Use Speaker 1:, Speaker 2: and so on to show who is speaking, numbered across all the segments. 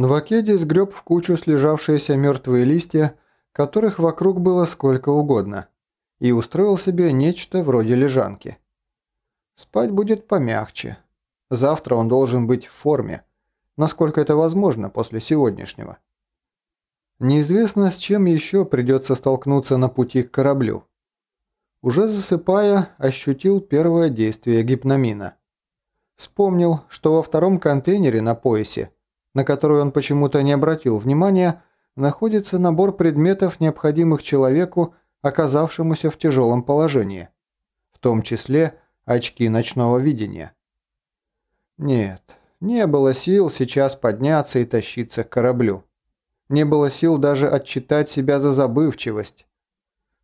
Speaker 1: Нвакеди сгреб в кучу слежавшиеся мертвые листья, которых вокруг было сколько угодно, и устроил себе нечто вроде лежанки. Спать будет помягче. Завтра он должен быть в форме, насколько это возможно после сегодняшнего. Неизвестно, с чем еще придется столкнуться на пути к кораблю. Уже засыпая, ощутил первое действие гипномина. Вспомнил, что во втором контейнере на поясе, на который он почему-то не обратил внимания, находится набор предметов, необходимых человеку, оказавшемуся в тяжелом положении, в том числе очки ночного видения. Нет, не было сил сейчас подняться и тащиться к кораблю. Не было сил даже отчитать себя за забывчивость.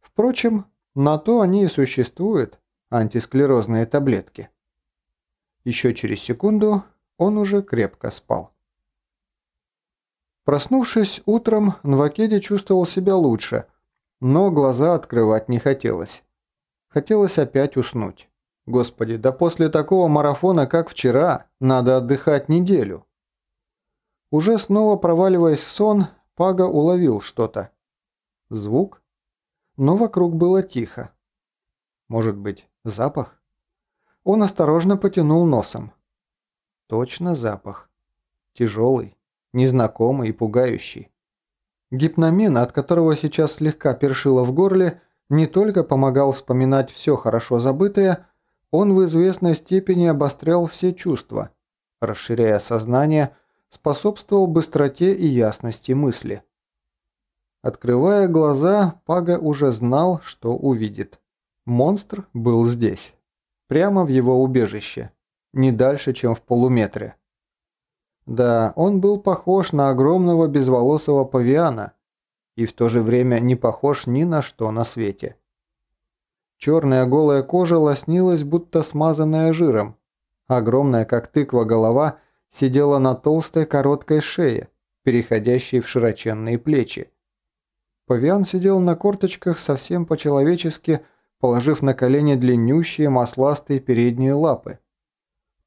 Speaker 1: Впрочем, на то они и существуют, антисклерозные таблетки. Еще через секунду он уже крепко спал. Проснувшись утром, Нвакеди чувствовал себя лучше, но глаза открывать не хотелось. Хотелось опять уснуть. Господи, да после такого марафона, как вчера, надо отдыхать неделю. Уже снова проваливаясь в сон, Пага уловил что-то. Звук? Но вокруг было тихо. Может быть, запах? Он осторожно потянул носом. Точно запах. Тяжелый, незнакомый и пугающий. Гипномен, от которого сейчас слегка першило в горле, не только помогал вспоминать все хорошо забытое, он в известной степени обострял все чувства, расширяя сознание, способствовал быстроте и ясности мысли. Открывая глаза, Пага уже знал, что увидит. Монстр был здесь, прямо в его убежище, не дальше, чем в полуметре. Да, он был похож на огромного безволосого павиана и в то же время не похож ни на что на свете. Черная голая кожа лоснилась, будто смазанная жиром. Огромная, как тыква, голова сидела на толстой короткой шее, переходящей в широченные плечи. Павиан сидел на корточках совсем по-человечески, положив на колени длиннющие масластые передние лапы.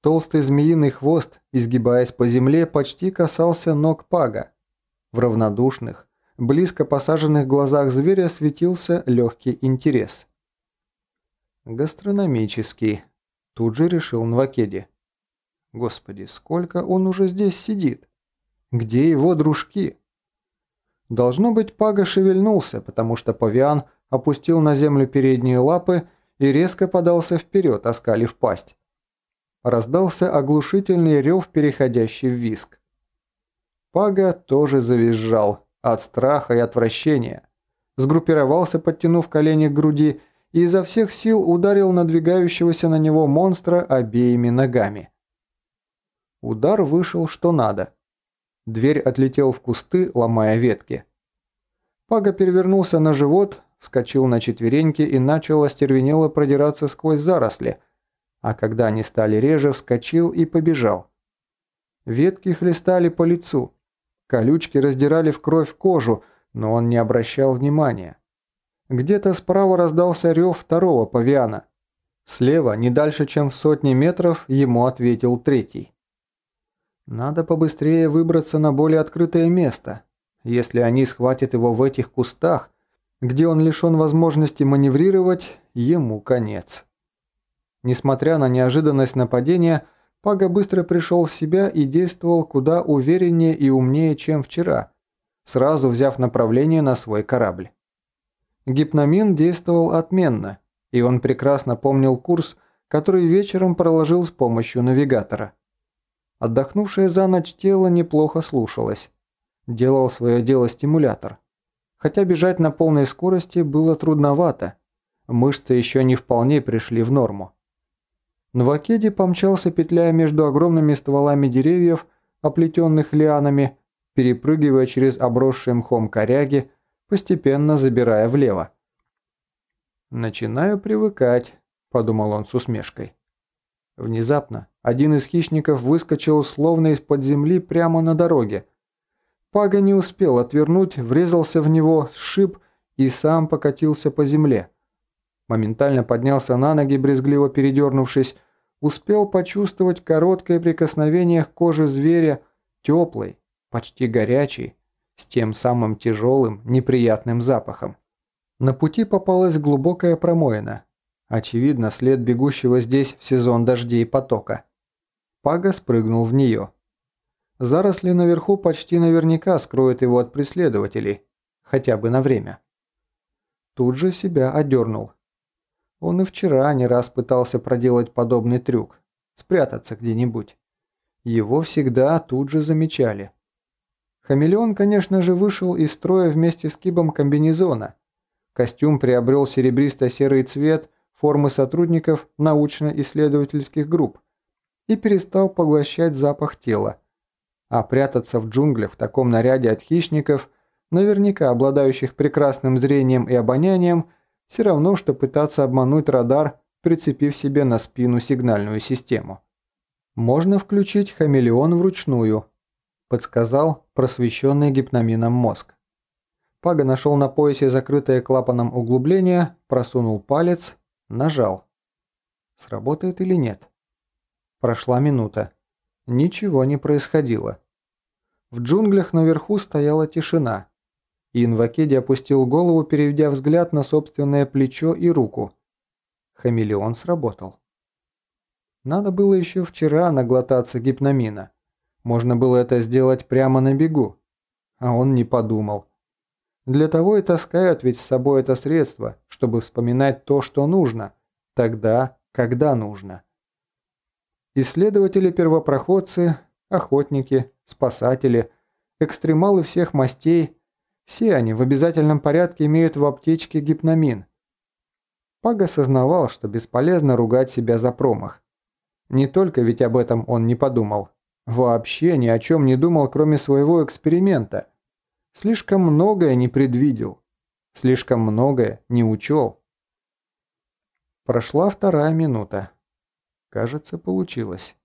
Speaker 1: Толстый змеиный хвост, изгибаясь по земле, почти касался ног пага. В равнодушных, близко посаженных глазах зверя светился легкий интерес. «Гастрономический», – тут же решил Нвакеди. «Господи, сколько он уже здесь сидит? Где его дружки?» Должно быть, Пага шевельнулся, потому что павиан опустил на землю передние лапы и резко подался вперед, оскалив пасть. Раздался оглушительный рев, переходящий в виск. Пага тоже завизжал от страха и отвращения. Сгруппировался, подтянув колени к груди, и изо всех сил ударил надвигающегося на него монстра обеими ногами. Удар вышел что надо. Дверь отлетел в кусты, ломая ветки. Пага перевернулся на живот, вскочил на четвереньки и начал остервенело продираться сквозь заросли – а когда они стали реже, вскочил и побежал. Ветки хлестали по лицу, колючки раздирали в кровь кожу, но он не обращал внимания. Где-то справа раздался рев второго павиана. Слева, не дальше, чем в сотни метров, ему ответил третий. Надо побыстрее выбраться на более открытое место. Если они схватят его в этих кустах, где он лишен возможности маневрировать, ему конец. Несмотря на неожиданность нападения, Пага быстро пришел в себя и действовал куда увереннее и умнее, чем вчера, сразу взяв направление на свой корабль. Гипномин действовал отменно, и он прекрасно помнил курс, который вечером проложил с помощью навигатора. Отдохнувшее за ночь тело неплохо слушалось. Делал свое дело стимулятор. Хотя бежать на полной скорости было трудновато. Мышцы еще не вполне пришли в норму. Новакеди помчался, петляя между огромными стволами деревьев, оплетенных лианами, перепрыгивая через обросшие мхом коряги, постепенно забирая влево. «Начинаю привыкать», – подумал он с усмешкой. Внезапно один из хищников выскочил словно из-под земли прямо на дороге. Пага не успел отвернуть, врезался в него, сшиб и сам покатился по земле. Моментально поднялся на ноги, брезгливо передернувшись, успел почувствовать короткое прикосновение к коже зверя, теплой, почти горячий, с тем самым тяжелым, неприятным запахом. На пути попалась глубокая промоина. Очевидно, след бегущего здесь в сезон дождей потока. Пага спрыгнул в нее. Заросли наверху почти наверняка скроют его от преследователей, хотя бы на время. Тут же себя одернул. Он и вчера не раз пытался проделать подобный трюк, спрятаться где-нибудь. Его всегда тут же замечали. Хамелеон, конечно же, вышел из строя вместе с кибом комбинезона. Костюм приобрел серебристо-серый цвет формы сотрудников научно-исследовательских групп и перестал поглощать запах тела. А прятаться в джунглях в таком наряде от хищников, наверняка обладающих прекрасным зрением и обонянием, все равно, что пытаться обмануть радар, прицепив себе на спину сигнальную систему. Можно включить хамелеон вручную, подсказал просвещенный гипномином мозг. Пага нашел на поясе закрытое клапаном углубление, просунул палец, нажал. Сработает или нет? Прошла минута. Ничего не происходило. В джунглях наверху стояла тишина. И Инвакеди опустил голову, переведя взгляд на собственное плечо и руку. Хамелеон сработал. Надо было еще вчера наглотаться гипномина. Можно было это сделать прямо на бегу. А он не подумал. Для того и таскают ведь с собой это средство, чтобы вспоминать то, что нужно, тогда, когда нужно. Исследователи-первопроходцы, охотники, спасатели, экстремалы всех мастей – все они в обязательном порядке имеют в аптечке гипномин. Паг осознавал, что бесполезно ругать себя за промах. Не только ведь об этом он не подумал. Вообще ни о чем не думал, кроме своего эксперимента. Слишком многое не предвидел. Слишком многое не учел. Прошла вторая минута. Кажется, получилось.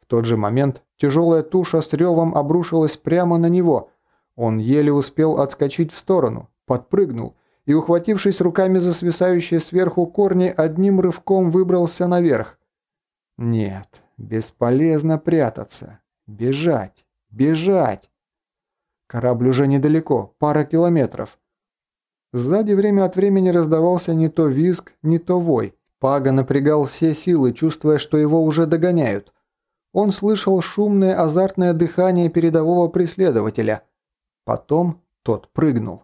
Speaker 1: В тот же момент тяжелая туша с ревом обрушилась прямо на него. Он еле успел отскочить в сторону, подпрыгнул и, ухватившись руками за свисающие сверху корни, одним рывком выбрался наверх. Нет, бесполезно прятаться. Бежать, бежать. Корабль уже недалеко, пара километров. Сзади время от времени раздавался не то визг, не то вой. Пага напрягал все силы, чувствуя, что его уже догоняют. Он слышал шумное азартное дыхание передового преследователя. Потом тот прыгнул.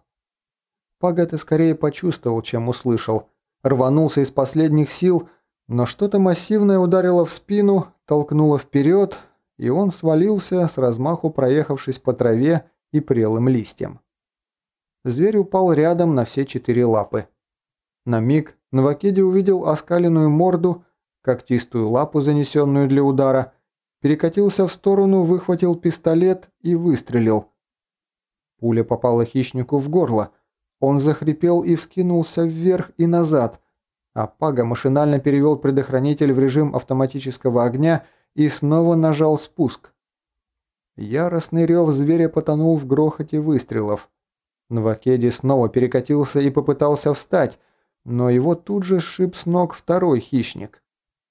Speaker 1: Пага это скорее почувствовал, чем услышал. Рванулся из последних сил, но что-то массивное ударило в спину, толкнуло вперед, и он свалился, с размаху проехавшись по траве и прелым листьям. Зверь упал рядом на все четыре лапы. На миг Новакеди увидел оскаленную морду, когтистую лапу, занесенную для удара, перекатился в сторону, выхватил пистолет и выстрелил. Пуля попала хищнику в горло. Он захрипел и вскинулся вверх и назад, а Пага машинально перевел предохранитель в режим автоматического огня и снова нажал спуск. Яростный рев зверя потонул в грохоте выстрелов. Новакеди снова перекатился и попытался встать, но его тут же сшиб с ног второй хищник.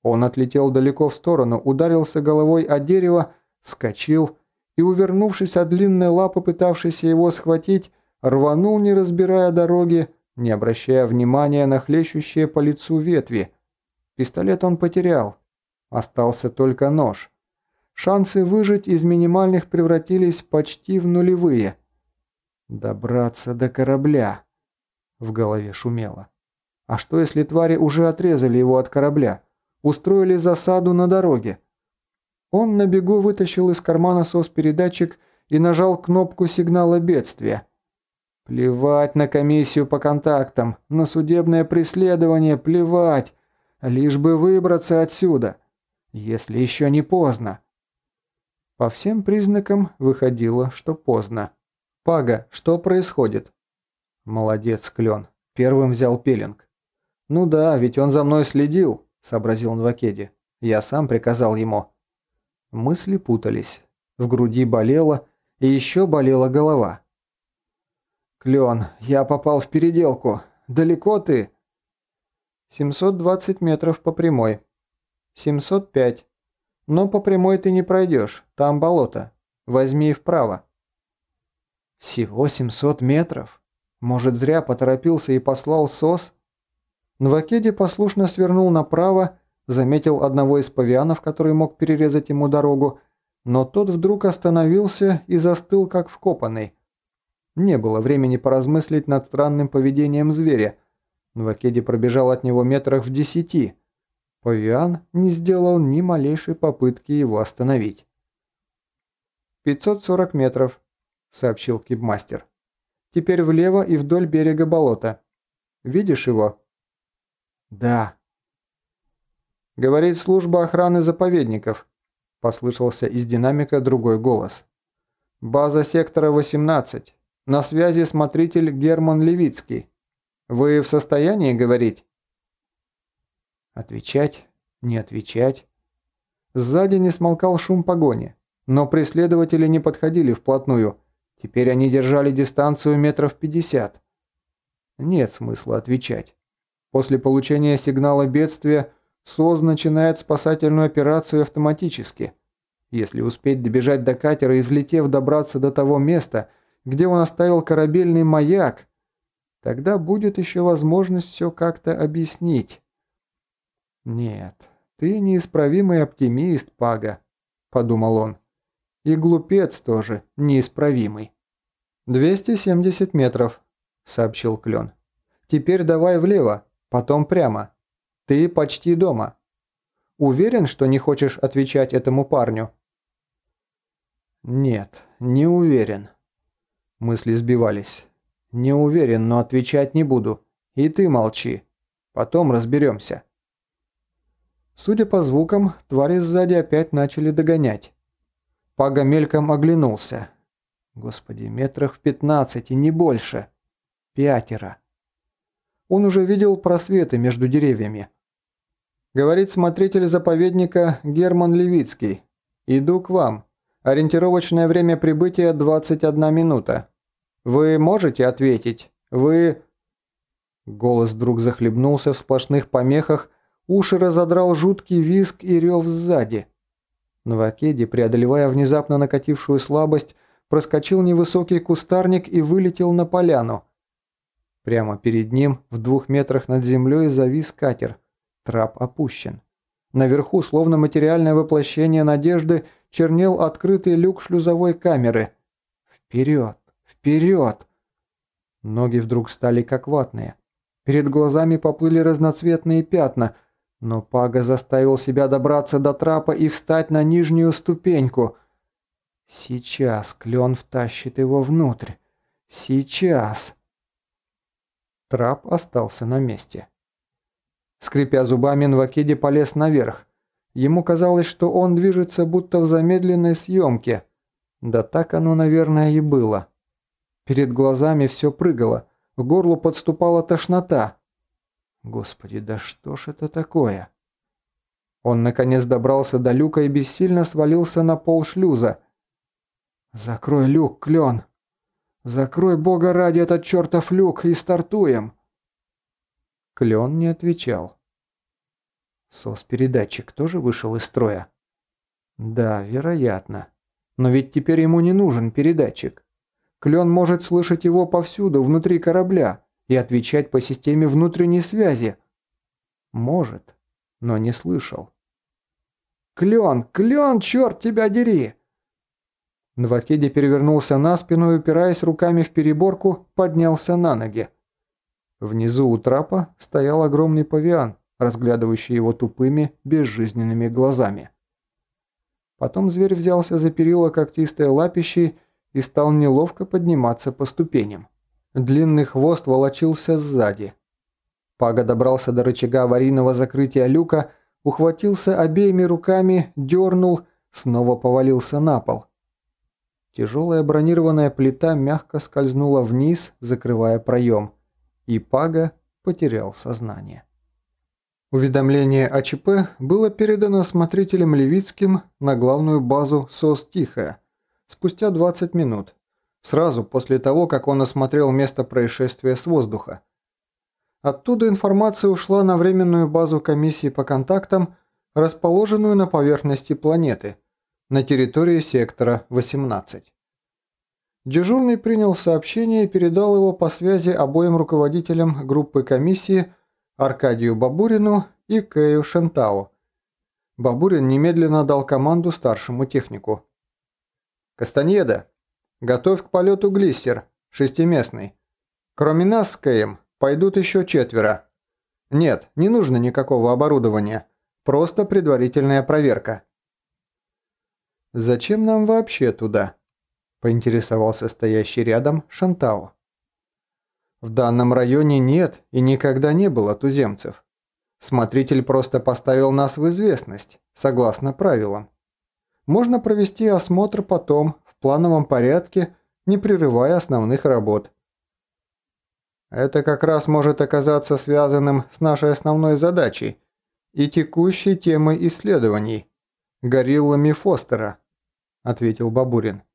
Speaker 1: Он отлетел далеко в сторону, ударился головой о дерево, вскочил и, увернувшись от длинной лапы, пытавшейся его схватить, рванул, не разбирая дороги, не обращая внимания на хлещущие по лицу ветви. Пистолет он потерял. Остался только нож. Шансы выжить из минимальных превратились почти в нулевые. «Добраться до корабля», — в голове шумело. «А что, если твари уже отрезали его от корабля? Устроили засаду на дороге?» Он на бегу вытащил из кармана сос-передатчик и нажал кнопку сигнала бедствия. Плевать на комиссию по контактам, на судебное преследование, плевать. Лишь бы выбраться отсюда, если еще не поздно. По всем признакам выходило, что поздно. «Пага, что происходит?» «Молодец, Клен. Первым взял пилинг». «Ну да, ведь он за мной следил», — сообразил Нвакеди. «Я сам приказал ему». Мысли путались. В груди болело, и еще болела голова. «Клен, я попал в переделку. Далеко ты?» «720 метров по прямой». «705. Но по прямой ты не пройдешь, там болото. Возьми вправо». «Всего 700 метров? Может, зря поторопился и послал СОС?» Нвакеди послушно свернул направо, заметил одного из павианов, который мог перерезать ему дорогу, но тот вдруг остановился и застыл как вкопанный. Не было времени поразмыслить над странным поведением зверя. Нвакеди пробежал от него метрах в десяти. Павиан не сделал ни малейшей попытки его остановить. «540 метров», — сообщил кибмастер. «Теперь влево и вдоль берега болота. Видишь его?» «Да». «Говорит служба охраны заповедников», – послышался из динамика другой голос. «База сектора 18. На связи смотритель Герман Левицкий. Вы в состоянии говорить?» Отвечать, не отвечать. Сзади не смолкал шум погони, но преследователи не подходили вплотную. Теперь они держали дистанцию метров пятьдесят. Нет смысла отвечать. После получения сигнала бедствия СОЗ начинает спасательную операцию автоматически. Если успеть добежать до катера и, взлетев, добраться до того места, где он оставил корабельный маяк, тогда будет еще возможность все как-то объяснить. «Нет, ты неисправимый оптимист, Пага», – подумал он. «И глупец тоже неисправимый». «270 метров», – сообщил Клен. «Теперь давай влево, потом прямо. Ты почти дома. Уверен, что не хочешь отвечать этому парню?» «Нет, не уверен». Мысли сбивались. «Не уверен, но отвечать не буду. И ты молчи. Потом разберемся». Судя по звукам, твари сзади опять начали догонять. Пага мельком оглянулся. Господи, метрах в пятнадцати, не больше. Пятеро. Он уже видел просветы между деревьями. Говорит смотритель заповедника Герман Левицкий. «Иду к вам. Ориентировочное время прибытия 21 минута. Вы можете ответить? Вы...» Голос вдруг захлебнулся в сплошных помехах, уши разодрал жуткий визг и рев сзади. Новакеди, преодолевая внезапно накатившую слабость, проскочил невысокий кустарник и вылетел на поляну. Прямо перед ним, в двух метрах над землей, завис катер. Трап опущен. Наверху, словно материальное воплощение надежды, чернел открытый люк шлюзовой камеры. Вперед! Вперед! Ноги вдруг стали как ватные. Перед глазами поплыли разноцветные пятна, но Пага заставил себя добраться до трапа и встать на нижнюю ступеньку. Сейчас клен втащит его внутрь. Сейчас. Трап остался на месте. Скрипя зубами, Нвакиди полез наверх. Ему казалось, что он движется будто в замедленной съемке. Да так оно, наверное, и было. Перед глазами все прыгало, в горлу подступала тошнота. Господи, да что ж это такое? Он наконец добрался до люка и бессильно свалился на пол шлюза. «Закрой люк, клен!» «Закрой, бога ради, этот чертов люк и стартуем!» Клен не отвечал. СОС-передатчик тоже вышел из строя? Да, вероятно. Но ведь теперь ему не нужен передатчик. Клен может слышать его повсюду, внутри корабля, и отвечать по системе внутренней связи. Может, но не слышал. «Клен! Клен, черт тебя дери!» Нвакеди перевернулся на спину и, упираясь руками в переборку, поднялся на ноги. Внизу у трапа стоял огромный павиан, разглядывающий его тупыми, безжизненными глазами. Потом зверь взялся за перила когтистой лапищей и стал неловко подниматься по ступеням. Длинный хвост волочился сзади. Пага добрался до рычага аварийного закрытия люка, ухватился обеими руками, дернул, снова повалился на пол. Тяжелая бронированная плита мягко скользнула вниз, закрывая проем, и Пага потерял сознание. Уведомление о было передано смотрителем Левицким на главную базу СОС «Тихая» спустя 20 минут, сразу после того, как он осмотрел место происшествия с воздуха. Оттуда информация ушла на временную базу комиссии по контактам, расположенную на поверхности планеты – на территории сектора 18. Дежурный принял сообщение и передал его по связи обоим руководителям группы комиссии Аркадию Бабурину и Кэю Шентау. Бабурин немедленно дал команду старшему технику. «Кастаньеда, готовь к полету глиссер, шестиместный. Кроме нас с Кэем пойдут еще четверо. Нет, не нужно никакого оборудования, просто предварительная проверка». «Зачем нам вообще туда?» – поинтересовался стоящий рядом Шантао. «В данном районе нет и никогда не было туземцев. Смотритель просто поставил нас в известность, согласно правилам. Можно провести осмотр потом, в плановом порядке, не прерывая основных работ. Это как раз может оказаться связанным с нашей основной задачей и текущей темой исследований – гориллами Фостера, ответил Бабурин.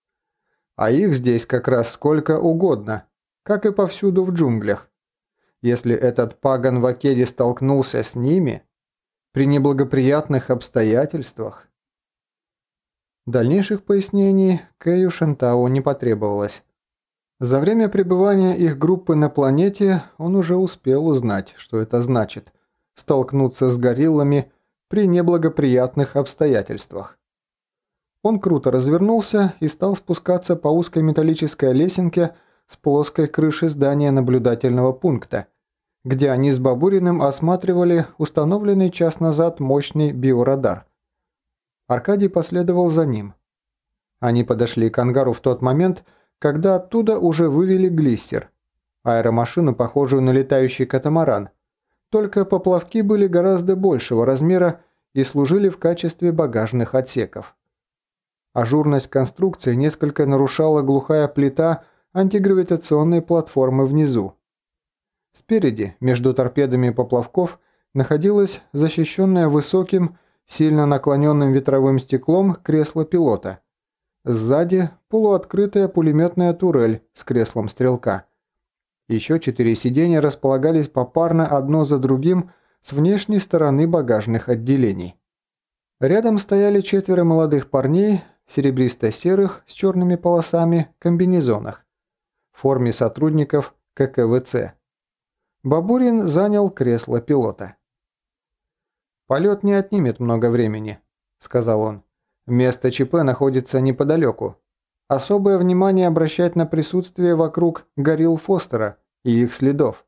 Speaker 1: А их здесь как раз сколько угодно, как и повсюду в джунглях. Если этот паган в Акеде столкнулся с ними, при неблагоприятных обстоятельствах... Дальнейших пояснений Кэю Шентау не потребовалось. За время пребывания их группы на планете он уже успел узнать, что это значит – столкнуться с гориллами при неблагоприятных обстоятельствах. Он круто развернулся и стал спускаться по узкой металлической лесенке с плоской крыши здания наблюдательного пункта, где они с Бабуриным осматривали установленный час назад мощный биорадар. Аркадий последовал за ним. Они подошли к ангару в тот момент, когда оттуда уже вывели глиссер, аэромашину, похожую на летающий катамаран, только поплавки были гораздо большего размера и служили в качестве багажных отсеков. Ажурность конструкции несколько нарушала глухая плита антигравитационной платформы внизу. Спереди, между торпедами поплавков, находилось защищенное высоким, сильно наклоненным ветровым стеклом кресло пилота. Сзади полуоткрытая пулеметная турель с креслом стрелка. Еще четыре сиденья располагались попарно одно за другим с внешней стороны багажных отделений. Рядом стояли четверо молодых парней серебристо-серых с черными полосами комбинезонах в форме сотрудников ККВЦ. Бабурин занял кресло пилота. «Полет не отнимет много времени», – сказал он. «Место ЧП находится неподалеку. Особое внимание обращать на присутствие вокруг горилл Фостера и их следов.